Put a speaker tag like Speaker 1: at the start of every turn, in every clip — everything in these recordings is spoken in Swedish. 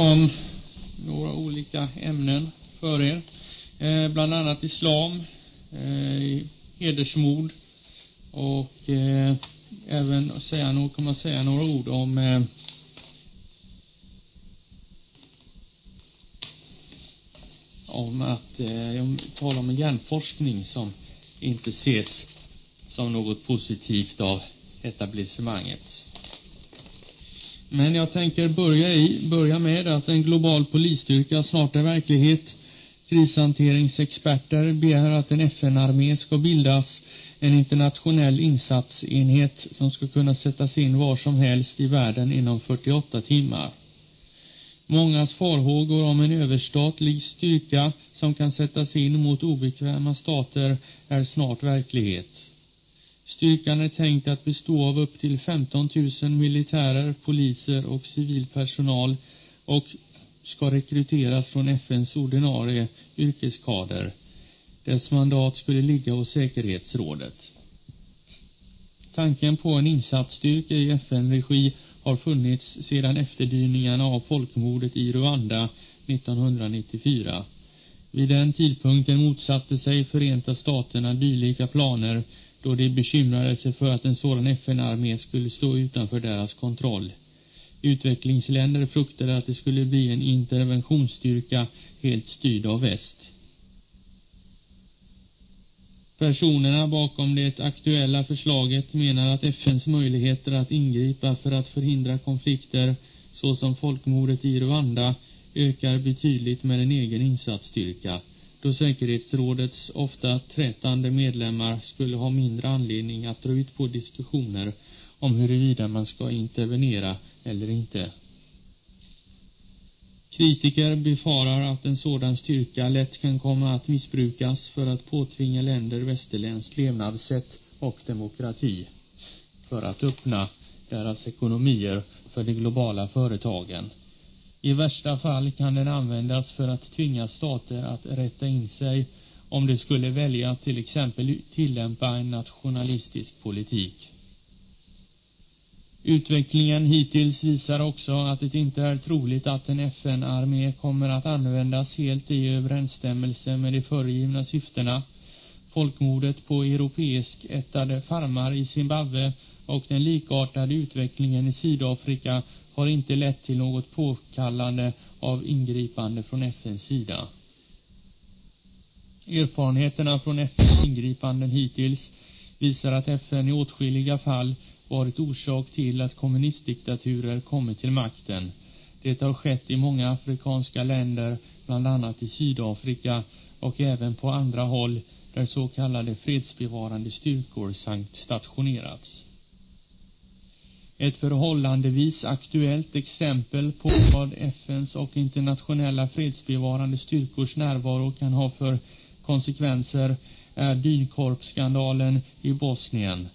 Speaker 1: om några olika ämnen för er. Eh, bland annat islam, eh, hedersmord och eh, även säga, kommer säga några ord om eh, om att eh, jag talar om en hjärnforskning som inte ses som något positivt av etablissemanget. Men jag tänker börja, i, börja med att en global polisstyrka snart är verklighet. Krishanteringsexperter begär att en FN-armé ska bildas, en internationell insatsenhet som ska kunna sättas in var som helst i världen inom 48 timmar. Mångas farhågor om en överstatlig styrka som kan sättas in mot obekväma stater är snart verklighet. Styrkan är tänkt att bestå av upp till 15 000 militärer, poliser och civil personal och ska rekryteras från FNs ordinarie yrkeskader. Dess mandat skulle ligga hos säkerhetsrådet. Tanken på en insatsstyrka i FN-regi har funnits sedan efterdyningarna av folkmordet i Rwanda 1994. Vid den tidpunkten motsatte sig Förenta Staterna dylika planer då de bekymrade sig för att en sådan FN-armé skulle stå utanför deras kontroll. Utvecklingsländer fruktade att det skulle bli en interventionsstyrka helt styrd av väst. Personerna bakom det aktuella förslaget menar att FNs möjligheter att ingripa för att förhindra konflikter såsom folkmordet i Rwanda ökar betydligt med en egen insatsstyrka då säkerhetsrådets ofta trätande medlemmar skulle ha mindre anledning att dra ut på diskussioner om huruvida man ska intervenera eller inte. Kritiker befarar att en sådan styrka lätt kan komma att missbrukas för att påtvinga länder västerländskt levnadssätt och demokrati för att öppna deras ekonomier för de globala företagen. I värsta fall kan den användas för att tvinga stater att rätta in sig om de skulle välja att till exempel tillämpa en nationalistisk politik. Utvecklingen hittills visar också att det inte är troligt att en FN-armé kommer att användas helt i överensstämmelse med de föregivna syftena. Folkmordet på europeisk ättade farmar i Zimbabwe och den likartade utvecklingen i Sydafrika har inte lett till något påkallande av ingripande från FNs sida. Erfarenheterna från FNs ingripanden hittills visar att FN i åtskilliga fall varit orsak till att kommunistdiktaturer kommit till makten. Det har skett i många afrikanska länder, bland annat i Sydafrika och även på andra håll där så kallade fredsbevarande styrkor sankt stationerats. Ett förhållandevis aktuellt exempel på vad FNs och internationella fredsbevarande styrkors närvaro kan ha för konsekvenser är dynkorpsskandalen i Bosnien.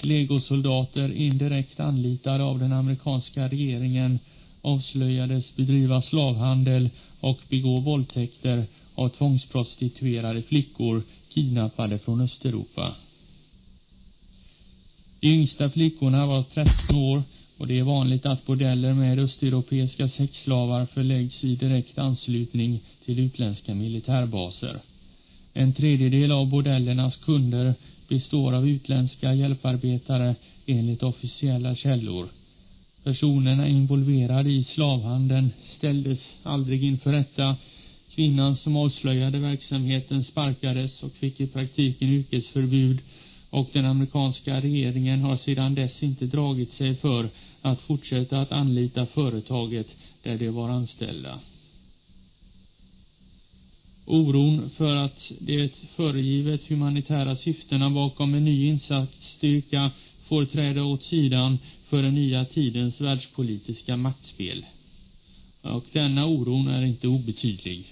Speaker 1: Legosoldater indirekt anlitade av den amerikanska regeringen avslöjades bedriva slavhandel och begå våldtäkter av tvångsprostituerade flickor kidnappade från Östeuropa. De yngsta flickorna var 13 år och det är vanligt att bordeller med östeuropeiska sexslavar förläggs i direkt anslutning till utländska militärbaser. En tredjedel av bordellernas kunder består av utländska hjälparbetare enligt officiella källor. Personerna involverade i slavhandeln ställdes aldrig inför rätta. Kvinnan som avslöjade verksamheten sparkades och fick i praktiken yrkesförbud och den amerikanska regeringen har sedan dess inte dragit sig för att fortsätta att anlita företaget där de var anställda. Oron för att det föregivet humanitära syftena bakom en ny insatsstyrka får träda åt sidan för den nya tidens världspolitiska maktspel. Och denna oron är inte obetydlig.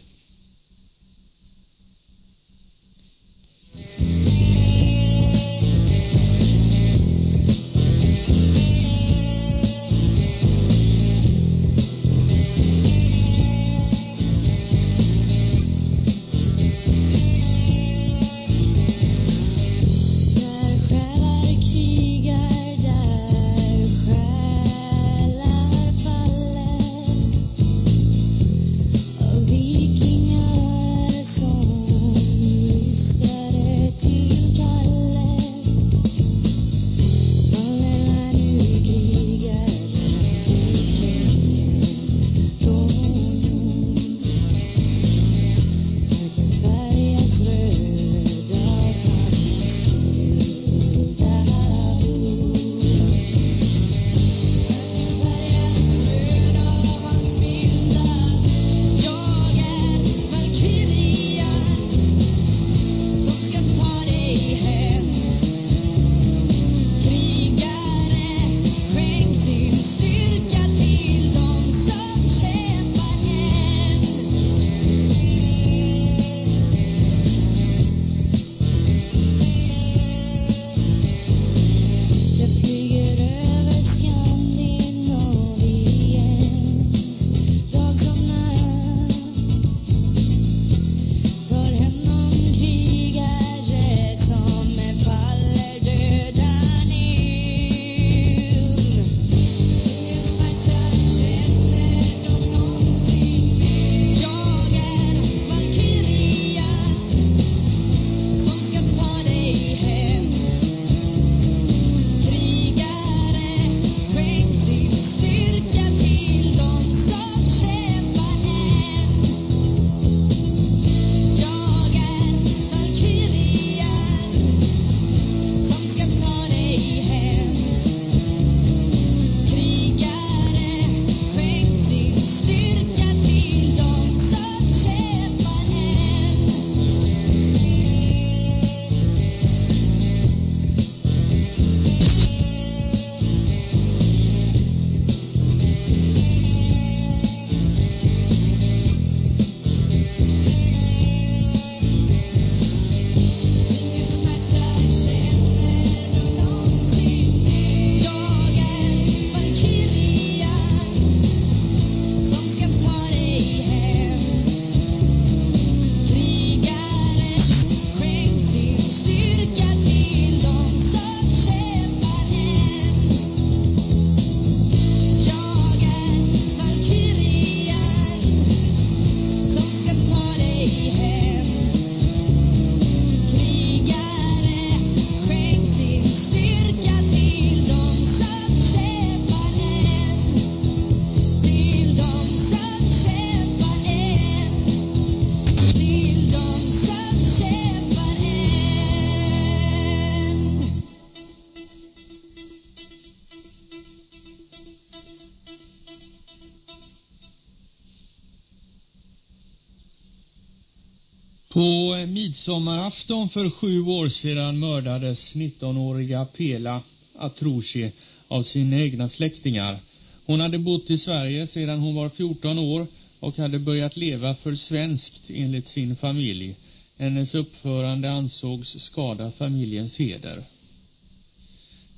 Speaker 1: Midsommarafton för sju år sedan mördades 19-åriga Pela Atroshi av sina egna släktingar. Hon hade bott i Sverige sedan hon var 14 år och hade börjat leva för svenskt enligt sin familj. Hennes uppförande ansågs skada familjens heder.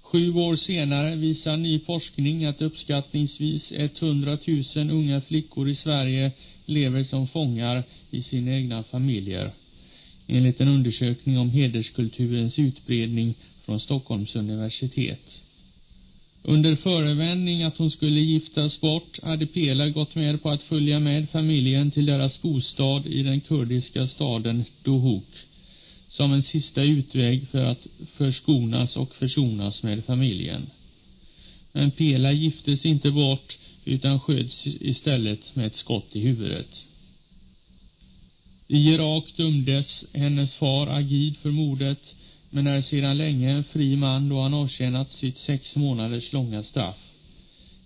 Speaker 1: Sju år senare visar ny forskning att uppskattningsvis 100 000 unga flickor i Sverige lever som fångar i sina egna familjer. Enligt en undersökning om hederskulturens utbredning från Stockholms universitet. Under förevändning att hon skulle giftas bort hade Pela gått med på att följa med familjen till deras bostad i den kurdiska staden Dohuk som en sista utväg för att förskonas och försonas med familjen. Men Pela giftes inte bort utan sköts istället med ett skott i huvudet. I Irak dömdes hennes far Agid för mordet men är sedan länge en fri man då han avtjänat sitt sex månaders långa straff.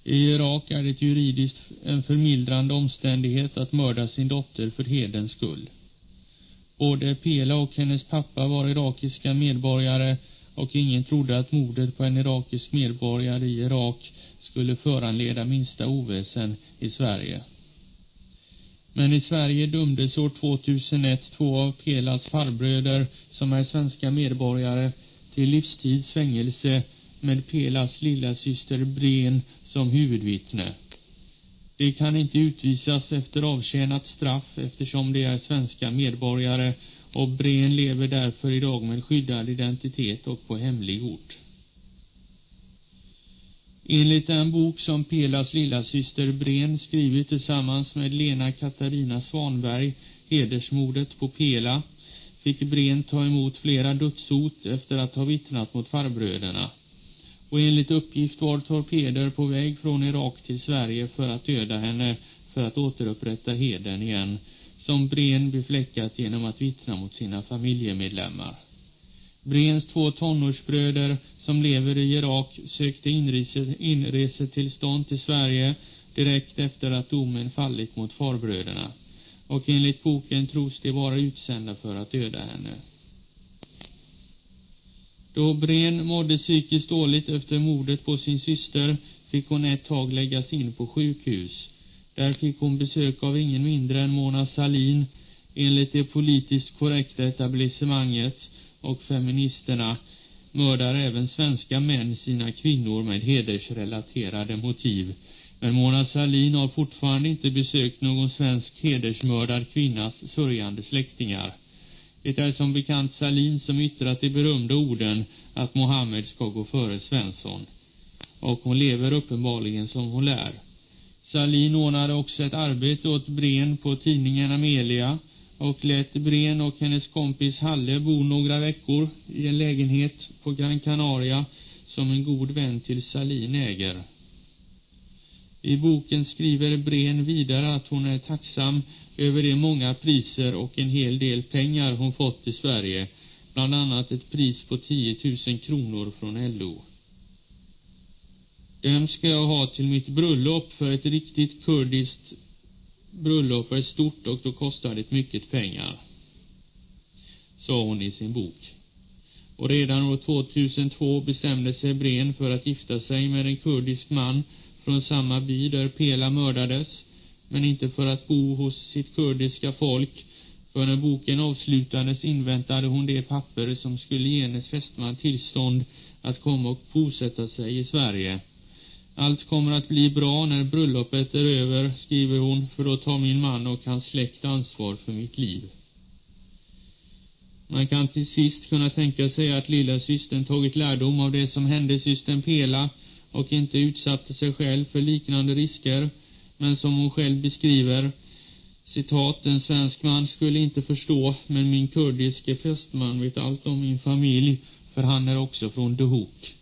Speaker 1: I Irak är det juridiskt en förmildrande omständighet att mörda sin dotter för hedens skull. Både Pela och hennes pappa var irakiska medborgare och ingen trodde att mordet på en irakisk medborgare i Irak skulle föranleda minsta oväsen i Sverige. Men i Sverige dömdes år 2001 två av Pelas farbröder, som är svenska medborgare, till livstids fängelse med Pelas lilla syster Bren som huvudvittne. De kan inte utvisas efter avtjänat straff eftersom de är svenska medborgare och Bren lever därför idag med skyddad identitet och på hemlig ort. Enligt den bok som Pelas lilla syster Bren skrivit tillsammans med Lena Katarina Svanberg, hedersmordet på Pela, fick Bren ta emot flera dödshot efter att ha vittnat mot farbröderna. Och enligt uppgift var torpeder på väg från Irak till Sverige för att döda henne för att återupprätta heden igen, som Bren befläckat genom att vittna mot sina familjemedlemmar. Brens två tonårsbröder som lever i Irak sökte inrese, inresetillstånd till Sverige direkt efter att domen fallit mot farbröderna. Och enligt boken tros de vara utsända för att döda henne. Då Bren mådde psykiskt dåligt efter mordet på sin syster fick hon ett tag läggas in på sjukhus. Där fick hon besök av ingen mindre än Mona Salin, enligt det politiskt korrekta etablissemanget och feministerna mördar även svenska män sina kvinnor med hedersrelaterade motiv. Men Mona Salin har fortfarande inte besökt någon svensk hedersmördad kvinnas sörjande släktingar. Det är som bekant Salin som yttrat de berömda orden att Mohammed ska gå före Svensson. Och hon lever uppenbarligen som hon lär. Salin ordnade också ett arbete åt Bren på tidningen Amelia och lät Bren och hennes kompis Halle bo några veckor i en lägenhet på Gran Canaria som en god vän till Salin äger. I boken skriver Bren vidare att hon är tacksam över de många priser och en hel del pengar hon fått i Sverige, bland annat ett pris på 10 000 kronor från LO. Dem ska jag ha till mitt bröllop för ett riktigt kurdiskt bröllop är stort och då kostar det mycket pengar, sa hon i sin bok. Och redan år 2002 bestämde sig Bren för att gifta sig med en kurdisk man från samma by där Pela mördades, men inte för att bo hos sitt kurdiska folk. För när boken avslutades inväntade hon det papper som skulle ge hennes fästman tillstånd att komma och bosätta sig i Sverige. Allt kommer att bli bra när bröllopet är över, skriver hon, för då tar min man och hans släkt ansvar för mitt liv. Man kan till sist kunna tänka sig att lilla systern tagit lärdom av det som hände systern Pela och inte utsatte sig själv för liknande risker, men som hon själv beskriver, citat, en svensk man skulle inte förstå, men min kurdiske fästman vet allt om min familj, för han är också från Dohuk.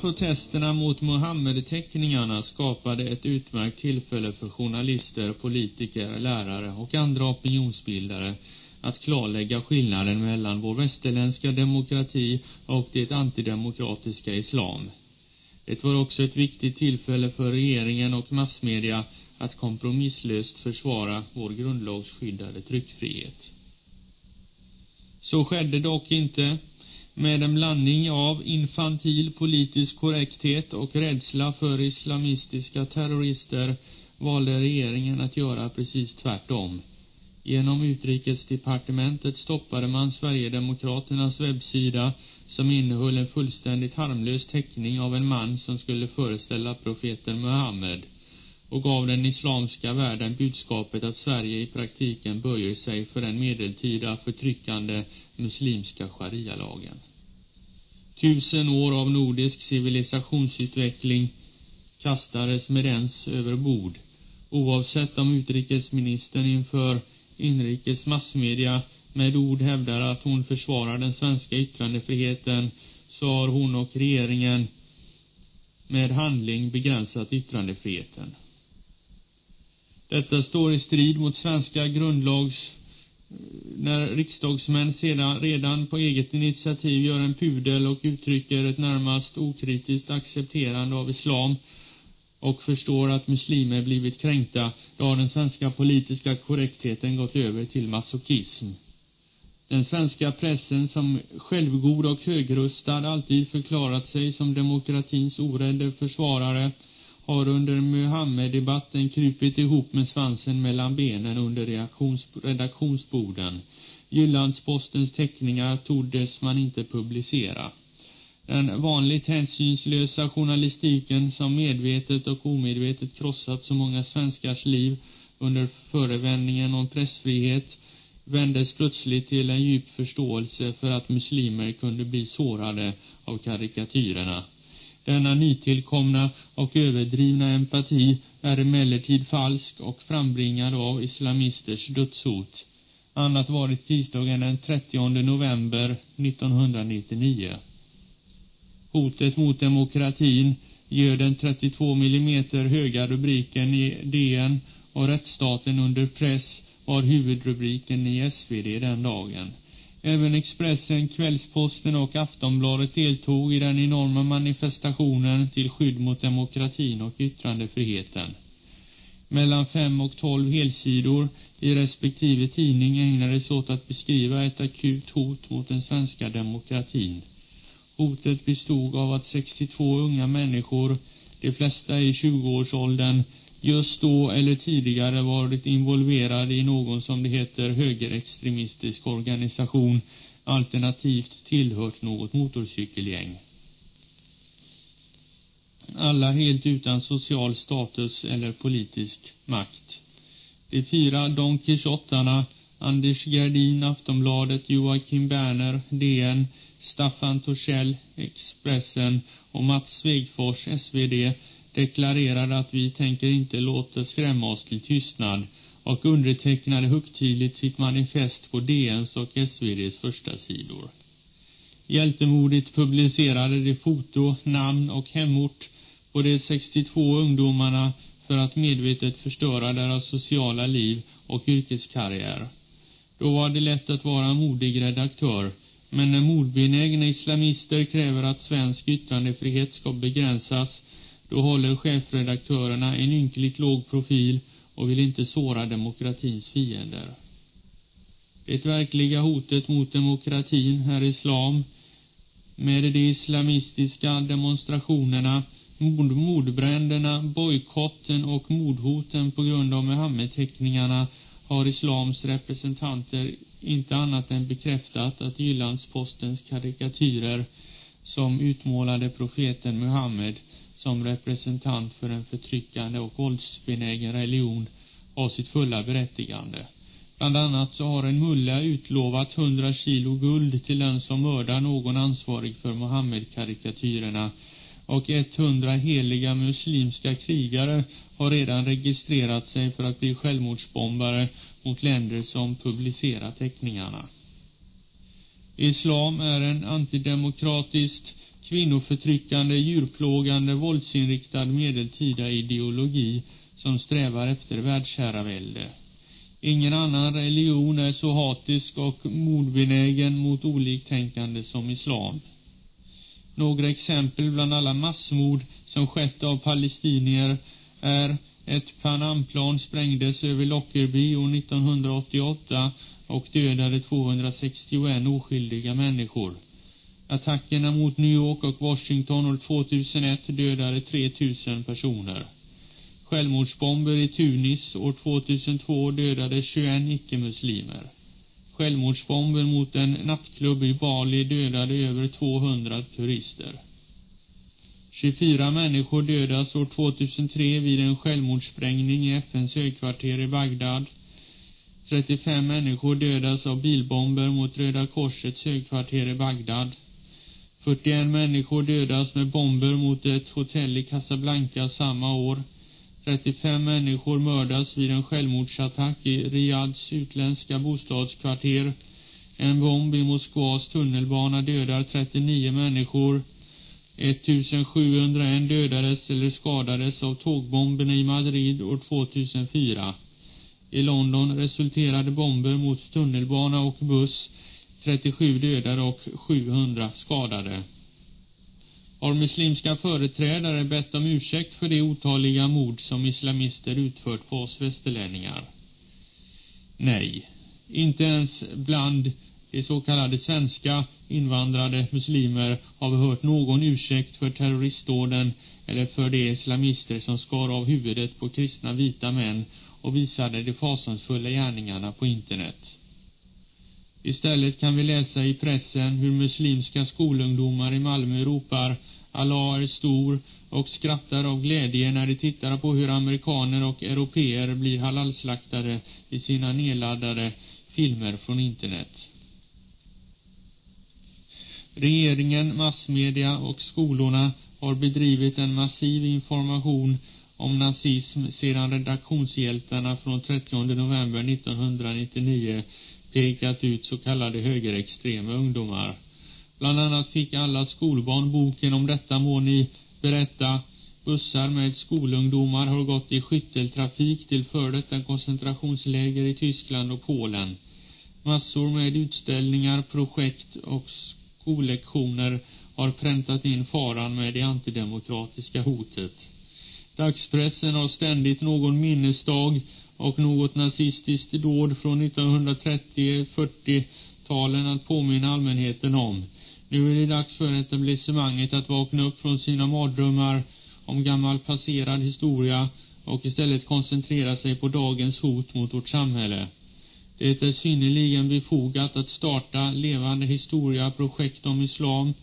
Speaker 1: Protesterna mot Mohammed-teckningarna skapade ett utmärkt tillfälle för journalister, politiker, lärare och andra opinionsbildare att klarlägga skillnaden mellan vår västerländska demokrati och det antidemokratiska islam. Det var också ett viktigt tillfälle för regeringen och massmedia att kompromisslöst försvara vår grundlagsskyddade tryckfrihet. Så skedde dock inte. Med en blandning av infantil politisk korrekthet och rädsla för islamistiska terrorister valde regeringen att göra precis tvärtom. Genom utrikesdepartementet stoppade man Sverigedemokraternas webbsida som innehöll en fullständigt harmlös teckning av en man som skulle föreställa profeten Muhammed och gav den islamska världen budskapet att Sverige i praktiken böjer sig för den medeltida förtryckande muslimska sharia-lagen. Tusen år av nordisk civilisationsutveckling kastades med ens över bord, oavsett om utrikesministern inför inrikes massmedia med ord hävdar att hon försvarar den svenska yttrandefriheten så har hon och regeringen med handling begränsat yttrandefriheten. Detta står i strid mot svenska grundlags eh, när riksdagsmän sedan redan på eget initiativ gör en pudel och uttrycker ett närmast okritiskt accepterande av islam och förstår att muslimer blivit kränkta, då har den svenska politiska korrektheten gått över till masochism. Den svenska pressen, som självgod och högrustad alltid förklarat sig som demokratins orädde försvarare, har under Muhammed-debatten krupit ihop med svansen mellan benen under redaktionsborden. Jyllandspostens teckningar tordes man inte publicera. Den vanligt hänsynslösa journalistiken som medvetet och omedvetet krossat så många svenskars liv under förevändningen om pressfrihet vändes plötsligt till en djup förståelse för att muslimer kunde bli sårade av karikatyrerna. Denna nytillkomna och överdrivna empati är emellertid falsk och frambringad av islamisters dödshot. Annat varit tisdagen den 30 november 1999. Hotet mot demokratin gör den 32 mm höga rubriken i DN och rättsstaten under press var huvudrubriken i SvD den dagen. Även Expressen, Kvällsposten och Aftonbladet deltog i den enorma manifestationen till skydd mot demokratin och yttrandefriheten. Mellan fem och tolv helsidor i respektive tidning ägnades åt att beskriva ett akut hot mot den svenska demokratin. Hotet bestod av att 62 unga människor, de flesta i 20-årsåldern, just då eller tidigare varit involverade i någon som det heter högerextremistisk organisation alternativt tillhört något motorcykelgäng. Alla helt utan social status eller politisk makt. De fyra Don Quixotarna, Anders Gerdin, Aftonbladet, Joakim Berner, DN, Staffan Torssell, Expressen och Mats Svegfors, SvD, deklarerade att vi tänker inte låta skrämma oss till tystnad och undertecknade högtidligt sitt manifest på DNs och SvDs första sidor. Hjältemodigt publicerade de foto, namn och hemort på de 62 ungdomarna för att medvetet förstöra deras sociala liv och yrkeskarriär. Då var det lätt att vara modig redaktör, men när mordbenägna islamister kräver att svensk yttrandefrihet ska begränsas då håller chefredaktörerna en ynkligt låg profil och vill inte såra demokratins fiender. Det verkliga hotet mot demokratin är islam. Med de islamistiska demonstrationerna, mord mordbränderna, bojkotten och mordhoten på grund av Muhammed-teckningarna har islams representanter inte annat än bekräftat att Jyllandspostens karikatyrer som utmålade profeten Muhammed som representant för en förtryckande och våldsbenägen religion har sitt fulla berättigande. Bland annat så har en mulla utlovat hundra kilo guld till den som mördar någon ansvarig för Mohammed-karikatyrerna och 100 heliga muslimska krigare har redan registrerat sig för att bli självmordsbombare mot länder som publicerar teckningarna. Islam är en antidemokratiskt kvinnoförtryckande, djurplågande, våldsinriktad medeltida ideologi som strävar efter världsherravälde. Ingen annan religion är så hatisk och mordbenägen mot oliktänkande som islam. Några exempel bland alla massmord som skett av palestinier är ett Panamplan sprängdes över Lockerbie år 1988 och dödade 261 oskyldiga människor. Attackerna mot New York och Washington år 2001 dödade 3000 personer. Självmordsbomber i Tunis år 2002 dödade 21 icke-muslimer. Självmordsbomber mot en nattklubb i Bali dödade över 200 turister. 24 människor dödas år 2003 vid en självmordssprängning i FNs högkvarter i Bagdad. 35 människor dödas av bilbomber mot Röda Korsets högkvarter i Bagdad. 41 människor dödas med bomber mot ett hotell i Casablanca samma år. 35 människor mördas vid en självmordsattack i Riyads utländska bostadskvarter. En bomb i Moskvas tunnelbana dödar 39 människor. 1701 dödades eller skadades av tågbomberna i Madrid år 2004. I London resulterade bomber mot tunnelbana och buss 37 dödade och 700 skadade. Har muslimska företrädare bett om ursäkt för de otaliga mord som islamister utfört på oss västerlänningar? Nej, inte ens bland de så kallade svenska invandrade muslimer har vi hört någon ursäkt för terroristdåden eller för de islamister som skar av huvudet på kristna vita män och visade de fasansfulla gärningarna på internet. Istället kan vi läsa i pressen hur muslimska skolungdomar i Malmö ropar Allah är stor och skrattar av glädje när de tittar på hur amerikaner och europeer blir halalslaktade i sina nedladdade filmer från internet. Regeringen, massmedia och skolorna har bedrivit en massiv information om nazism sedan redaktionshjältarna från 30 november 1999 pekat ut så kallade högerextrema ungdomar. Bland annat fick alla skolbarn boken om detta må ni berätta. Bussar med skolungdomar har gått i skytteltrafik till för detta koncentrationsläger i Tyskland och Polen. Massor med utställningar, projekt och skollektioner har präntat in faran med det antidemokratiska hotet. Dagspressen har ständigt någon minnesdag och något nazistiskt dåd från 1930-40-talen att påminna allmänheten om. Nu är det dags för etablissemanget att vakna upp från sina mardrömmar om gammal passerad historia och istället koncentrera sig på dagens hot mot vårt samhälle. Det är synnerligen befogat att starta levande historia-projekt om islam.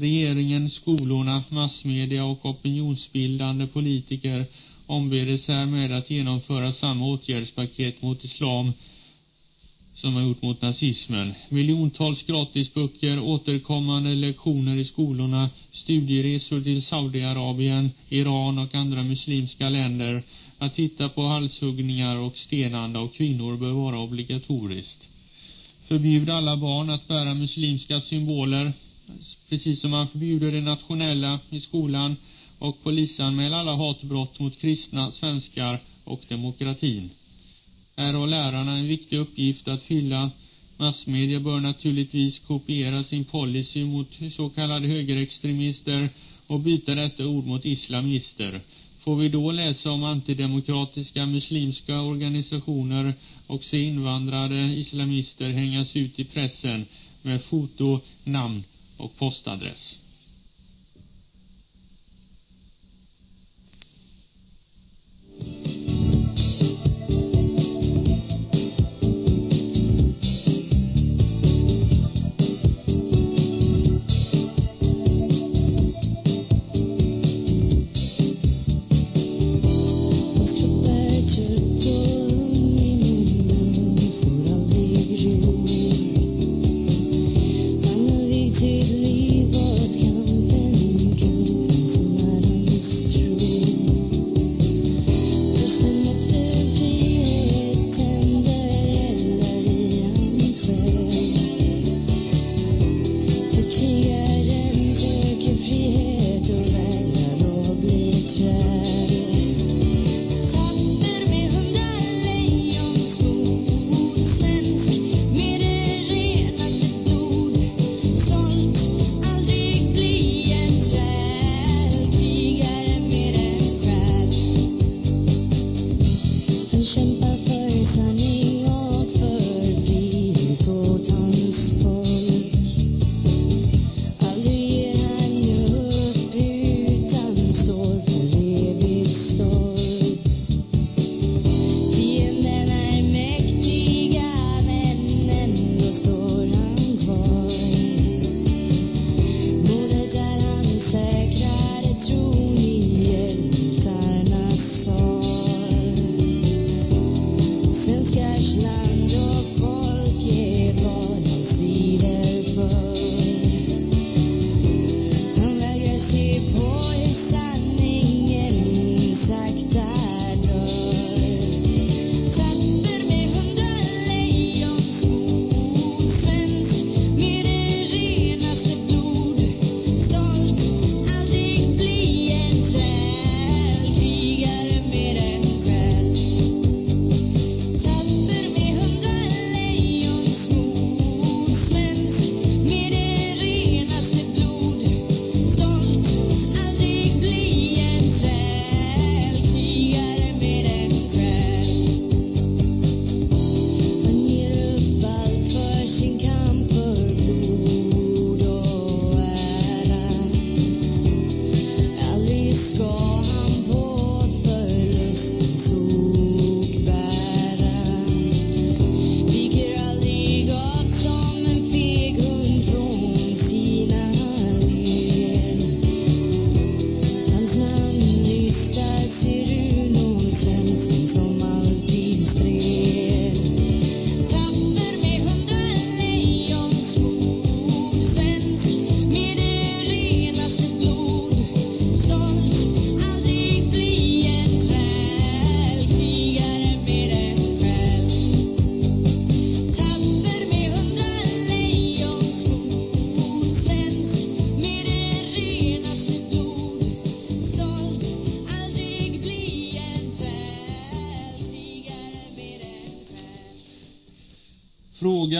Speaker 1: Regeringen, skolorna, massmedia och opinionsbildande politiker ombedes härmed att genomföra samma åtgärdspaket mot islam som har gjort mot nazismen. Miljontals gratisböcker, återkommande lektioner i skolorna, studieresor till Saudiarabien, Iran och andra muslimska länder. Att titta på halshuggningar och stenande av kvinnor bör vara obligatoriskt. Förbjud alla barn att bära muslimska symboler, precis som man förbjuder det nationella i skolan och polisanmäla alla hatbrott mot kristna, svenskar och demokratin. Här har lärarna en viktig uppgift att fylla. Massmedia bör naturligtvis kopiera sin policy mot så kallade högerextremister och byta detta ord mot islamister. Får vi då läsa om antidemokratiska muslimska organisationer och se invandrade islamister hängas ut i pressen med foto, namn och postadress.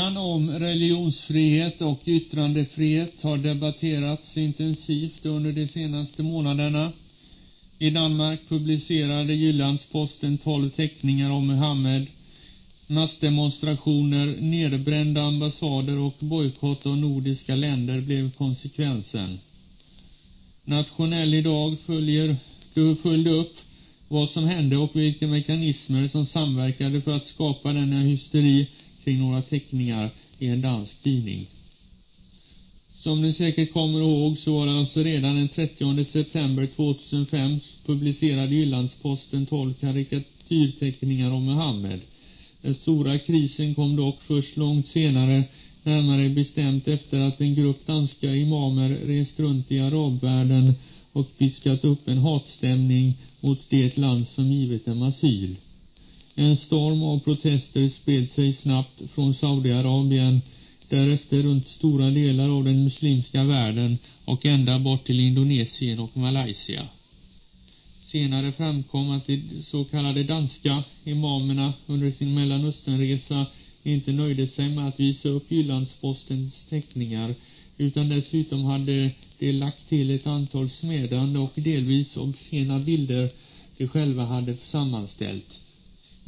Speaker 1: Frågan om religionsfrihet och yttrandefrihet har debatterats intensivt under de senaste månaderna. I Danmark publicerade Jyllandsposten tolv teckningar om Muhammed. Massdemonstrationer, nedbrända ambassader och bojkott av nordiska länder blev konsekvensen. Nationell idag följer, följde upp vad som hände och vilka mekanismer som samverkade för att skapa denna hysteri kring några teckningar i en dansk tidning. Som ni säkert kommer ihåg så var det alltså redan den 30 september 2005 publicerade Jyllandsposten 12 karikatyrteckningar om Muhammed. Den stora krisen kom dock först långt senare, närmare bestämt efter att en grupp danska imamer rest runt i arabvärlden och piskat upp en hatstämning mot det land som givit dem asyl. En storm av protester spred sig snabbt från Saudiarabien, därefter runt stora delar av den muslimska världen och ända bort till Indonesien och Malaysia. Senare framkom att de så kallade danska imamerna under sin Mellanösternresa inte nöjde sig med att visa upp Jyllandspostens teckningar utan dessutom hade de lagt till ett antal smedande och delvis obscena bilder de själva hade sammanställt.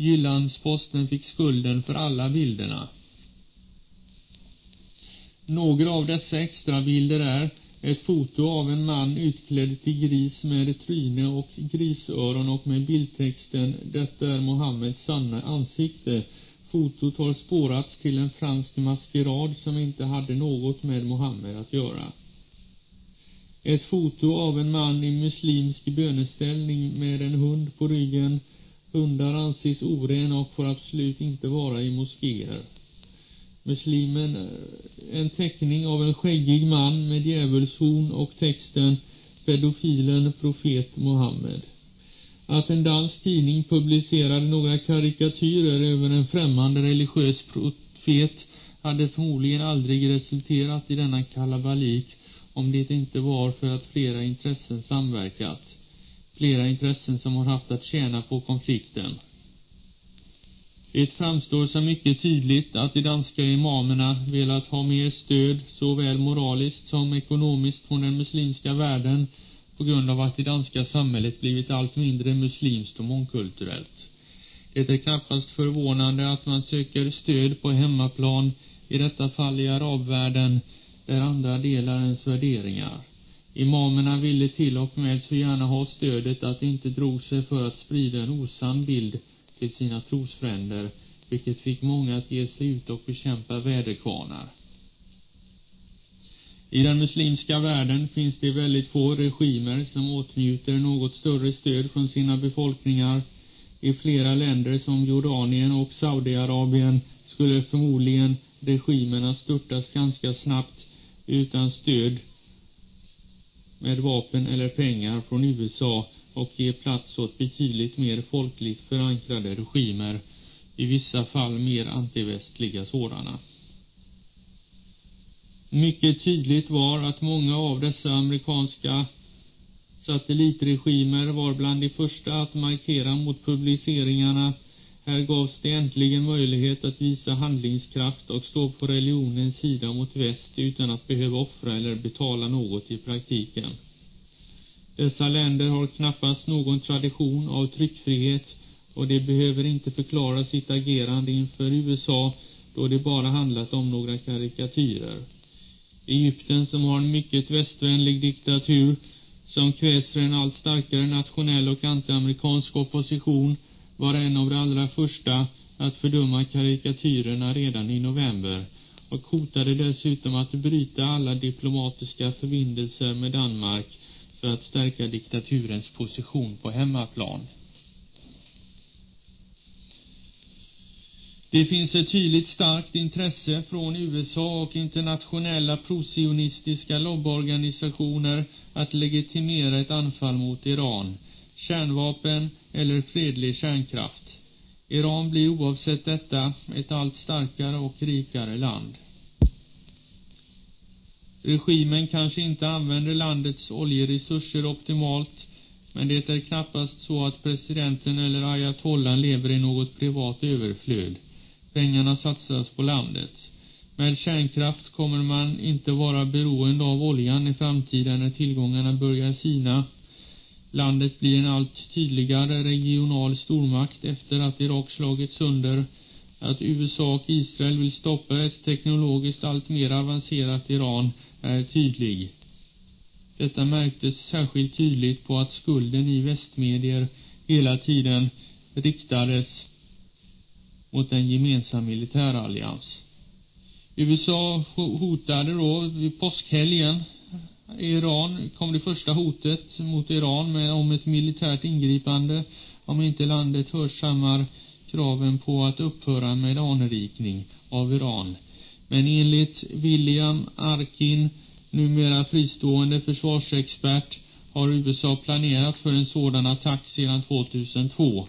Speaker 1: Jyllandsposten fick skulden för alla bilderna. Några av dessa extrabilder är ett foto av en man utklädd till gris med tryne och grisöron och med bildtexten ”Detta är Mohammeds sanna ansikte”. Fotot har spårats till en fransk maskerad som inte hade något med Mohammed att göra. Ett foto av en man i muslimsk böneställning med en hund på ryggen. Hundar anses orena och får absolut inte vara i moskéer. Muslimen, eh, en teckning av en skäggig man med djävulshorn och texten Pedofilen profet Mohammed. Att en dansk tidning publicerade några karikatyrer över en främmande religiös profet hade förmodligen aldrig resulterat i denna kalabalik om det inte var för att flera intressen samverkat. Flera intressen som har haft att tjäna på konflikten. Det framstår som mycket tydligt att de danska imamerna velat ha mer stöd såväl moraliskt som ekonomiskt från den muslimska världen på grund av att det danska samhället blivit allt mindre muslimskt och mångkulturellt. Det är knappast förvånande att man söker stöd på hemmaplan, i detta fall i arabvärlden, där andra delar ens värderingar. Imamerna ville till och med så gärna ha stödet att de inte drog sig för att sprida en osann bild till sina trosfränder, vilket fick många att ge sig ut och bekämpa väderkvarnar. I den muslimska världen finns det väldigt få regimer som åtnjuter något större stöd från sina befolkningar. I flera länder som Jordanien och Saudiarabien skulle förmodligen regimerna störtas ganska snabbt utan stöd med vapen eller pengar från USA och ge plats åt betydligt mer folkligt förankrade regimer, i vissa fall mer antivästliga sådana. Mycket tydligt var att många av dessa amerikanska satellitregimer var bland de första att markera mot publiceringarna. Här gavs det äntligen möjlighet att visa handlingskraft och stå på religionens sida mot väst utan att behöva offra eller betala något i praktiken. Dessa länder har knappast någon tradition av tryckfrihet och de behöver inte förklara sitt agerande inför USA då det bara handlat om några karikatyrer. Egypten som har en mycket västvänlig diktatur som kväser en allt starkare nationell och antiamerikansk opposition var en av de allra första att fördöma karikatyrerna redan i november och hotade dessutom att bryta alla diplomatiska förbindelser med Danmark för att stärka diktaturens position på hemmaplan. Det finns ett tydligt starkt intresse från USA och internationella prosionistiska lobbyorganisationer att legitimera ett anfall mot Iran, kärnvapen eller fredlig kärnkraft. Iran blir oavsett detta ett allt starkare och rikare land. Regimen kanske inte använder landets oljeresurser optimalt, men det är knappast så att presidenten eller ayatollan lever i något privat överflöd. Pengarna satsas på landet. Med kärnkraft kommer man inte vara beroende av oljan i framtiden när tillgångarna börjar sina. Landet blir en allt tydligare regional stormakt efter att Irak slagits sönder. Att USA och Israel vill stoppa ett teknologiskt allt mer avancerat Iran är tydlig. Detta märktes särskilt tydligt på att skulden i västmedier hela tiden riktades mot en gemensam militärallians. USA hotade då vid påskhelgen Iran kom det första hotet mot Iran med, om ett militärt ingripande om inte landet hörsammar kraven på att upphöra med anrikning av Iran. Men enligt William Arkin, numera fristående försvarsexpert, har USA planerat för en sådan attack sedan 2002.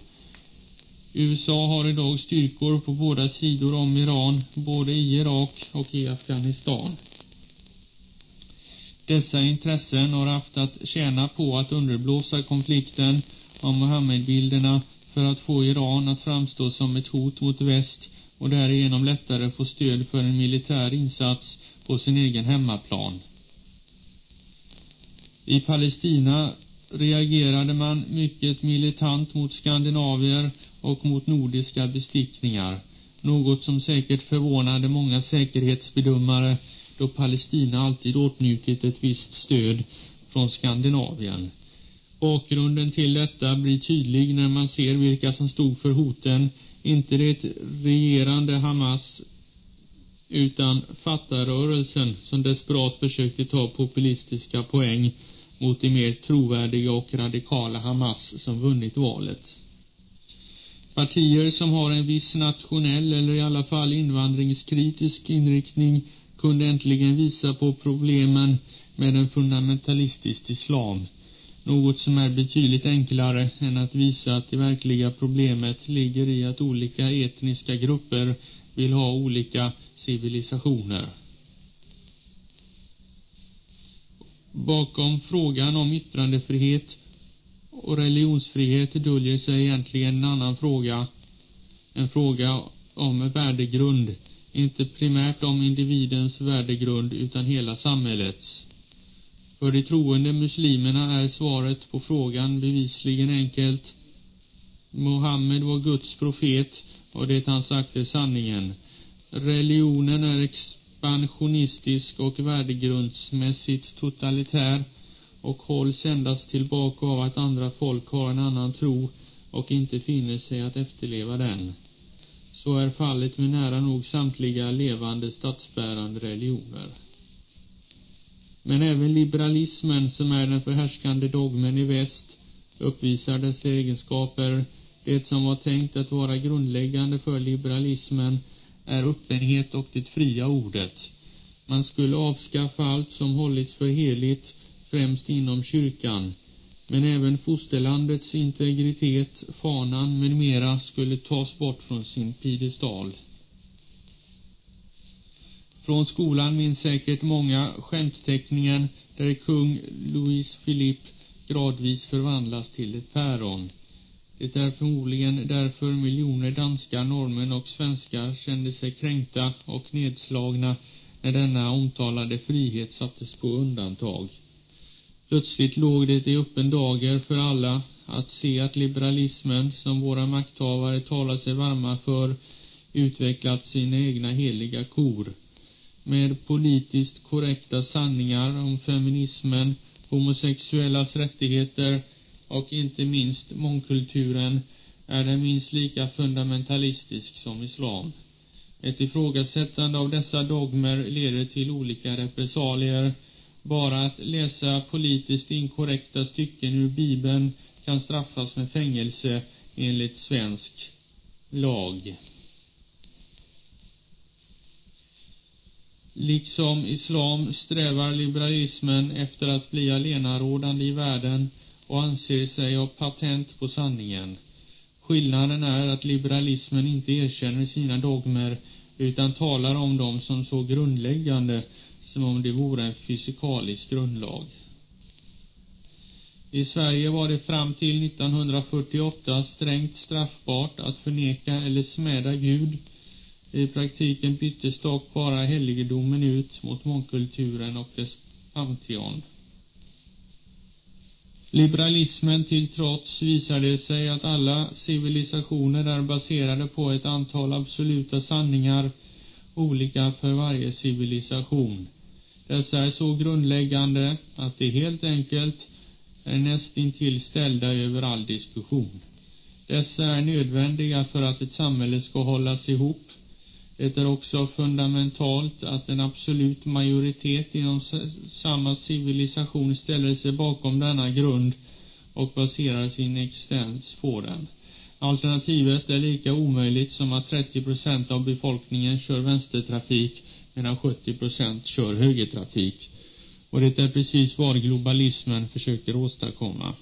Speaker 1: USA har idag styrkor på båda sidor om Iran, både i Irak och i Afghanistan. Dessa intressen har haft att tjäna på att underblåsa konflikten om Mohammedbilderna för att få Iran att framstå som ett hot mot väst och därigenom lättare få stöd för en militär insats på sin egen hemmaplan. I Palestina reagerade man mycket militant mot skandinavier och mot nordiska bestickningar, något som säkert förvånade många säkerhetsbedömare då Palestina alltid åtnjutit ett visst stöd från Skandinavien. Bakgrunden till detta blir tydlig när man ser vilka som stod för hoten, inte det regerande Hamas utan Fatah-rörelsen som desperat försökte ta populistiska poäng mot det mer trovärdiga och radikala Hamas som vunnit valet. Partier som har en viss nationell eller i alla fall invandringskritisk inriktning kunde äntligen visa på problemen med en fundamentalistisk islam. Något som är betydligt enklare än att visa att det verkliga problemet ligger i att olika etniska grupper vill ha olika civilisationer. Bakom frågan om yttrandefrihet och religionsfrihet döljer sig egentligen en annan fråga. En fråga om värdegrund, inte primärt om individens värdegrund utan hela samhällets. För de troende muslimerna är svaret på frågan bevisligen enkelt. Mohammed var Guds profet och det han sagt är sanningen. Religionen är expansionistisk och värdegrundsmässigt totalitär och hålls endast tillbaka av att andra folk har en annan tro och inte finner sig att efterleva den. Så är fallet med nära nog samtliga levande statsbärande religioner. Men även liberalismen, som är den förhärskande dogmen i väst, uppvisar dessa egenskaper. Det som var tänkt att vara grundläggande för liberalismen är öppenhet och det fria ordet. Man skulle avskaffa allt som hållits för heligt, främst inom kyrkan. Men även fosterlandets integritet, fanan med mera skulle tas bort från sin piedestal. Från skolan minns säkert många skämtteckningen där kung Louis Philippe gradvis förvandlas till ett päron. Det är förmodligen därför miljoner danskar, norrmän och svenskar kände sig kränkta och nedslagna när denna omtalade frihet sattes på undantag. Plötsligt låg det i öppen dager för alla att se att liberalismen, som våra makthavare talar sig varma för, utvecklat sina egna heliga kor. Med politiskt korrekta sanningar om feminismen, homosexuellas rättigheter och inte minst mångkulturen är den minst lika fundamentalistisk som islam. Ett ifrågasättande av dessa dogmer leder till olika repressalier. Bara att läsa politiskt inkorrekta stycken ur Bibeln kan straffas med fängelse enligt svensk lag. Liksom islam strävar liberalismen efter att bli allenarådande i världen och anser sig ha patent på sanningen. Skillnaden är att liberalismen inte erkänner sina dogmer utan talar om dem som så grundläggande som om det vore en fysikalisk grundlag. I Sverige var det fram till 1948 strängt straffbart att förneka eller smäda Gud.
Speaker 2: I praktiken byttes dock bara helgedomen ut mot mångkulturen och dess pantheon. Liberalismen till trots visar det sig att alla civilisationer är baserade på ett antal absoluta sanningar, olika för varje civilisation. Dessa är så grundläggande att de helt enkelt är nästintill ställda över all diskussion. Dessa är nödvändiga för att ett samhälle ska hållas ihop. Det är också fundamentalt att en absolut majoritet inom samma civilisation ställer sig bakom denna grund och baserar sin existens på den. Alternativet är lika omöjligt som att 30 procent av befolkningen kör vänstertrafik medan 70 procent kör högertrafik. Och det är precis vad globalismen försöker åstadkomma.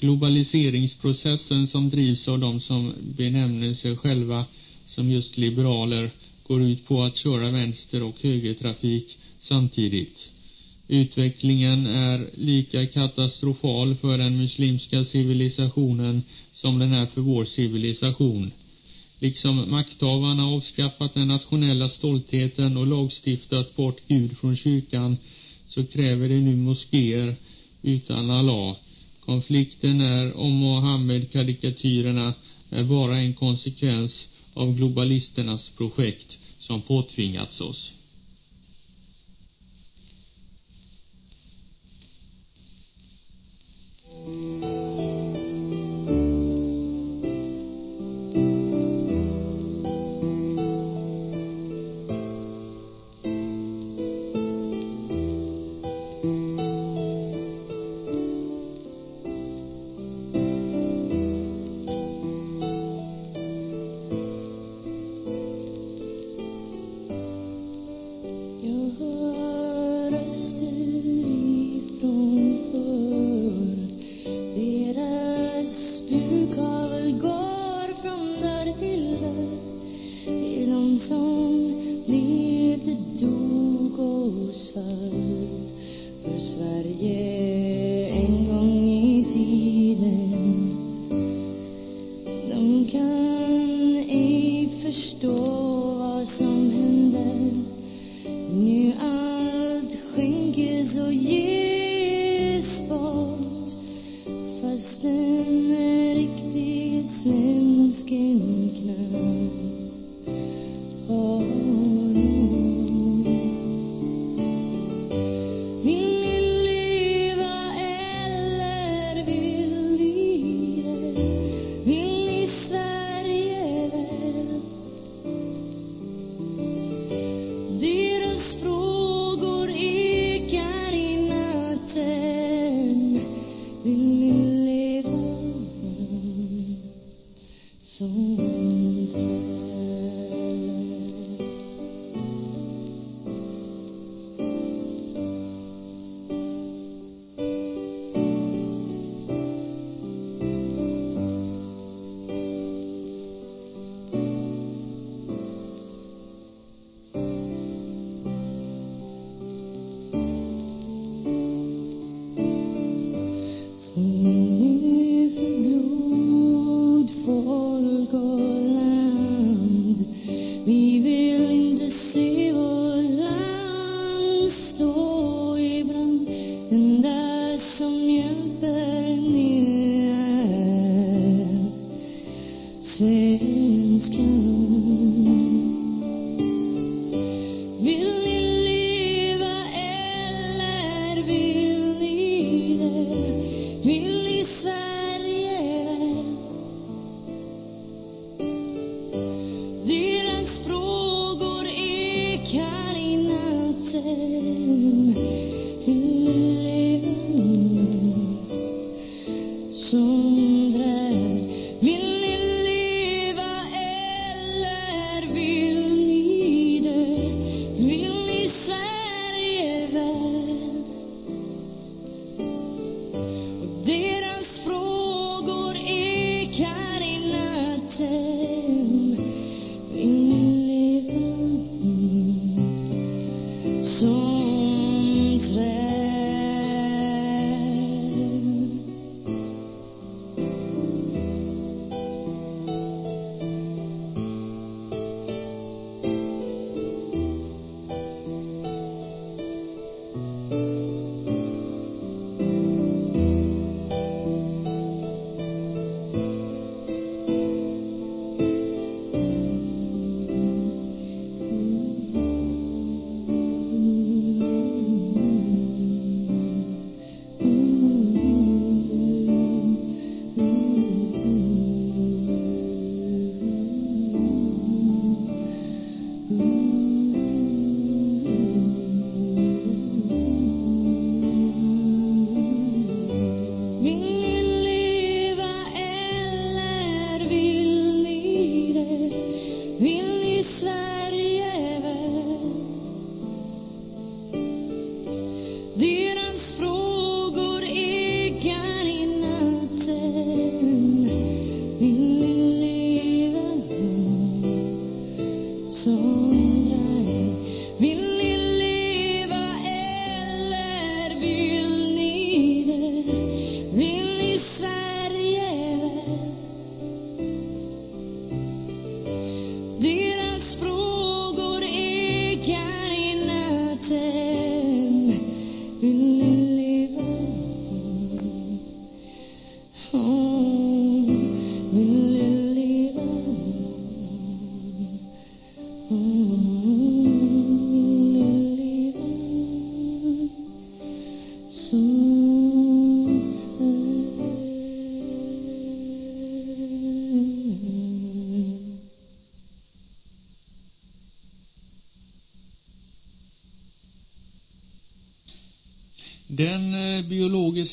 Speaker 2: Globaliseringsprocessen som drivs av de som benämner sig själva som just liberaler går ut på att köra vänster och högertrafik samtidigt. Utvecklingen är lika katastrofal för den muslimska civilisationen som den är för vår civilisation. Liksom makthavarna avskaffat den nationella stoltheten och lagstiftat bort Gud från kyrkan så kräver de nu moskéer utan Allah. Konflikten är om Mohammed-karikatyrerna är bara en konsekvens av globalisternas projekt som påtvingats oss.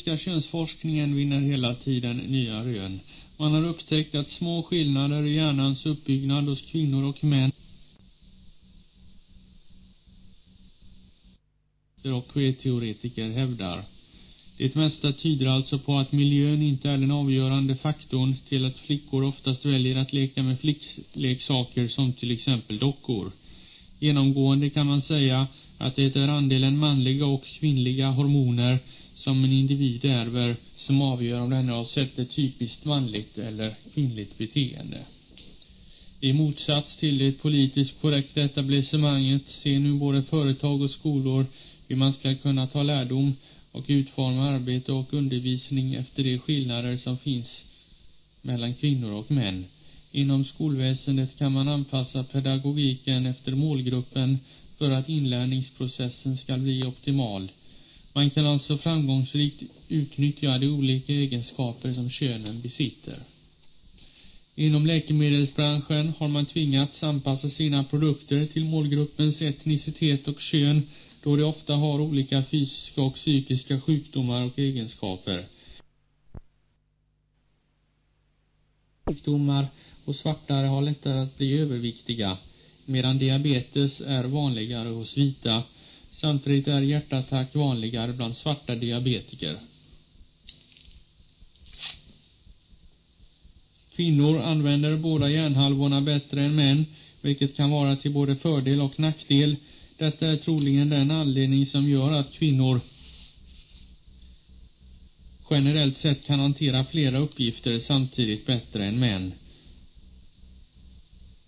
Speaker 1: Medicinska könsforskningen vinner hela tiden nya rön. Man har upptäckt att små skillnader i hjärnans uppbyggnad hos kvinnor och män och teoretiker hävdar. Det mesta tyder alltså på att miljön inte är den avgörande faktorn till att flickor oftast väljer att leka med flickleksaker som till exempel dockor. Genomgående kan man säga att det är andelen manliga och kvinnliga hormoner som en individ ärver som avgör om denne har sett ett typiskt manligt eller kvinnligt beteende. I motsats till det politiskt korrekta etablissemanget ser nu både företag och skolor hur man ska kunna ta lärdom och utforma arbete och undervisning efter de skillnader som finns mellan kvinnor och män. Inom skolväsendet kan man anpassa pedagogiken efter målgruppen för att inlärningsprocessen ska bli optimal. Man kan alltså framgångsrikt utnyttja de olika egenskaper som könen besitter. Inom läkemedelsbranschen har man tvingats anpassa sina produkter till målgruppens etnicitet och kön då de ofta har olika fysiska och psykiska sjukdomar och egenskaper. Sjukdomar och svartare har lättare att bli överviktiga medan diabetes är vanligare hos vita. Samtidigt är hjärtattack vanligare bland svarta diabetiker. Kvinnor använder båda hjärnhalvorna bättre än män, vilket kan vara till både fördel och nackdel. Detta är troligen den anledning som gör att kvinnor generellt sett kan hantera flera uppgifter samtidigt bättre än män.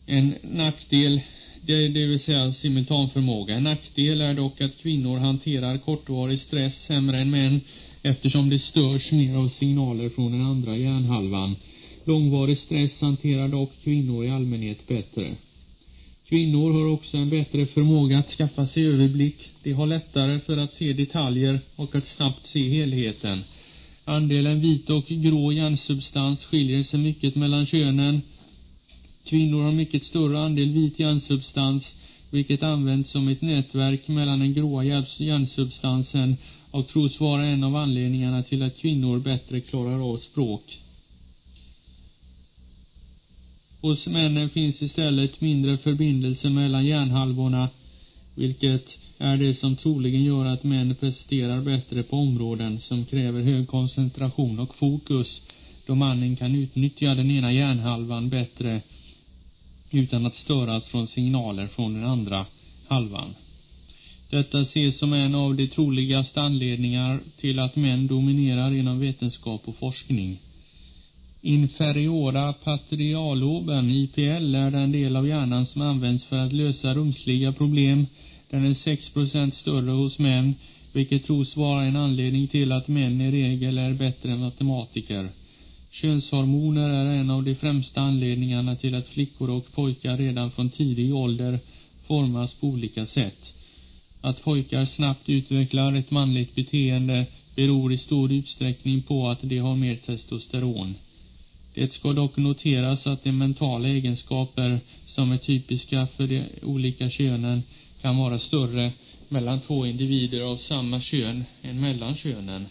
Speaker 1: En nackdel, det, det vill säga simultanförmåga. En nackdel är dock att kvinnor hanterar kortvarig stress sämre än män eftersom det störs mer av signaler från den andra hjärnhalvan. Långvarig stress hanterar dock kvinnor i allmänhet bättre. Kvinnor har också en bättre förmåga att skaffa sig överblick. De har lättare för att se detaljer och att snabbt se helheten. Andelen vit och grå hjärnsubstans skiljer sig mycket mellan könen. Kvinnor har mycket större andel vit hjärnsubstans, vilket används som ett nätverk mellan den gråa hjärnsubstansen och tros vara en av anledningarna till att kvinnor bättre klarar av språk. Hos männen finns istället mindre förbindelse mellan hjärnhalvorna, vilket är det som troligen gör att män presterar bättre på områden som kräver hög koncentration och fokus, då mannen kan utnyttja den ena hjärnhalvan bättre utan att störas från signaler från den andra halvan. Detta ses som en av de troligaste anledningar till att män dominerar inom vetenskap och forskning. Inferiora patrialoben, IPL, är den del av hjärnan som används för att lösa rumsliga problem. Den är 6% större hos män, vilket tros vara en anledning till att män i regel är bättre matematiker. Könshormoner är en av de främsta anledningarna till att flickor och pojkar redan från tidig ålder formas på olika sätt. Att pojkar snabbt utvecklar ett manligt beteende beror i stor utsträckning på att de har mer testosteron. Det ska dock noteras att de mentala egenskaper som är typiska för de olika könen kan vara större mellan två individer av samma kön än mellan könen.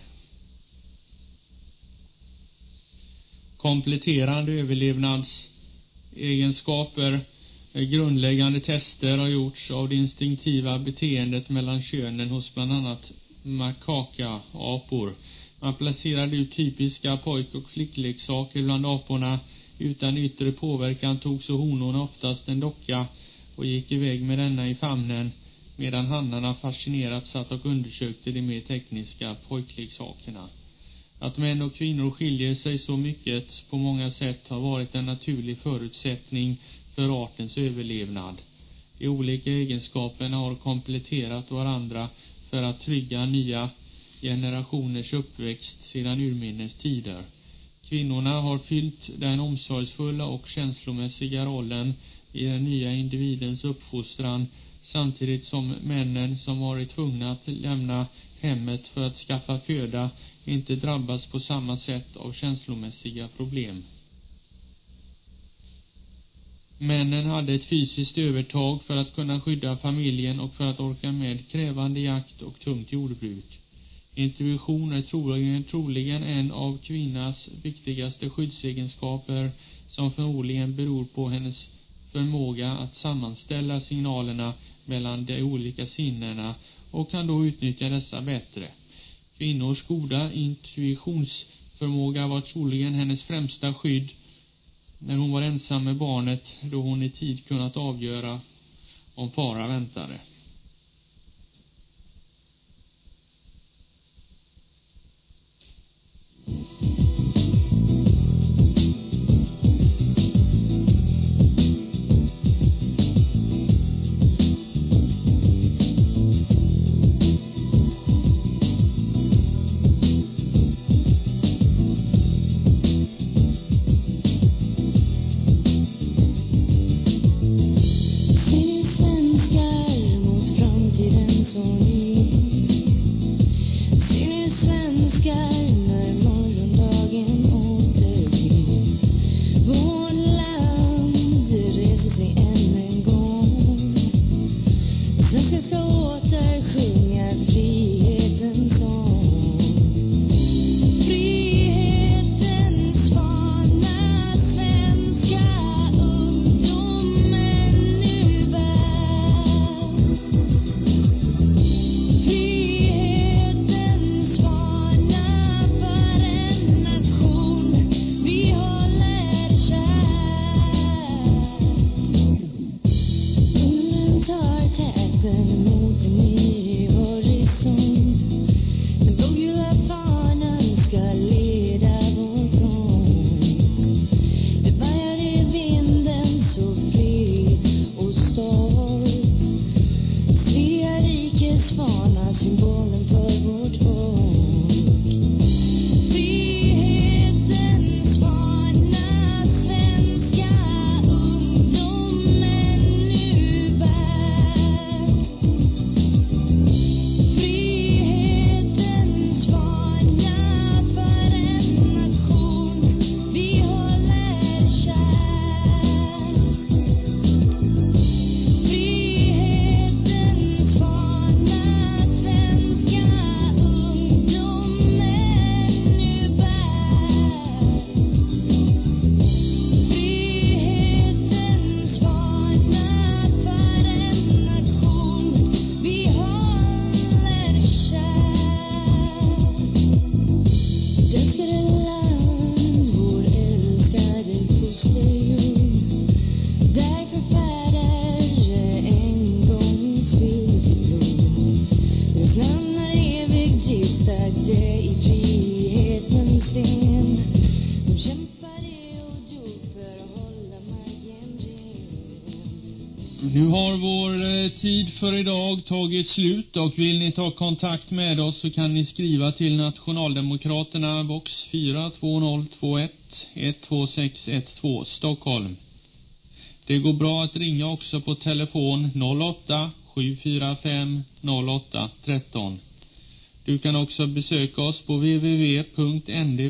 Speaker 1: Kompletterande överlevnadsegenskaper. Eh, grundläggande tester har gjorts av det instinktiva beteendet mellan könen hos bland annat makaka-apor. Man placerade ut typiska pojk- och flickleksaker bland aporna. Utan yttre påverkan tog så honorna oftast en docka och gick iväg med denna i famnen, medan hannarna fascinerat satt och undersökte de mer tekniska pojkleksakerna. Att män och kvinnor skiljer sig så mycket på många sätt har varit en naturlig förutsättning för artens överlevnad. De olika egenskaperna har kompletterat varandra för att trygga nya generationers uppväxt sedan urminnes tider. Kvinnorna har fyllt den omsorgsfulla och känslomässiga rollen i den nya individens uppfostran samtidigt som männen som varit tvungna att lämna hemmet för att skaffa föda inte drabbas på samma sätt av känslomässiga problem. Männen hade ett fysiskt övertag för att kunna skydda familjen och för att orka med krävande jakt och tungt jordbruk. Intuition är troligen, troligen en av kvinnas viktigaste skyddsegenskaper som förmodligen beror på hennes förmåga att sammanställa signalerna mellan de olika sinnena och kan då utnyttja dessa bättre. Kvinnors goda intuitionsförmåga var troligen hennes främsta skydd när hon var ensam med barnet då hon i tid kunnat avgöra om fara väntade. För tagit slut och vill ni ta kontakt med oss så kan ni skriva till Nationaldemokraterna box 42021 12612 Stockholm. Det går bra att ringa också på telefon 08 745 08 13. Du kan också besöka oss på www.nd.se.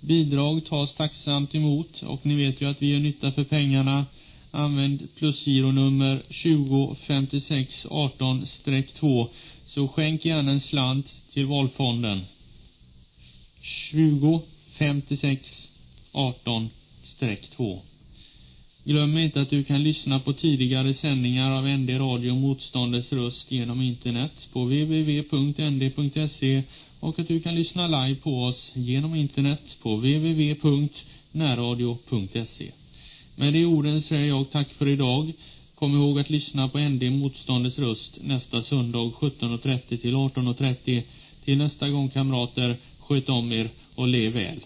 Speaker 1: Bidrag tas tacksamt emot och ni vet ju att vi gör nytta för pengarna Använd plusgironummer 205618-2, så skänk gärna en slant till valfonden. 205618-2. Glöm inte att du kan lyssna på tidigare sändningar av ND Radio Motståndets röst genom internet på www.nd.se och att du kan lyssna live på oss genom internet på www.närradio.se. Med de orden säger jag tack för idag. Kom ihåg att lyssna på ND Motståndets röst nästa söndag 17.30 till 18.30. Till nästa gång kamrater, sköt om er och lev väl.